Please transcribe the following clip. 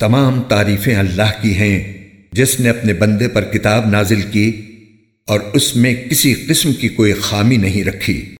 تمام تعریفیں اللہ کی ہیں جس نے اپنے بندے پر کتاب نازل کی اور اس میں کسی قسم کی کوئی خامی نہیں رکھی۔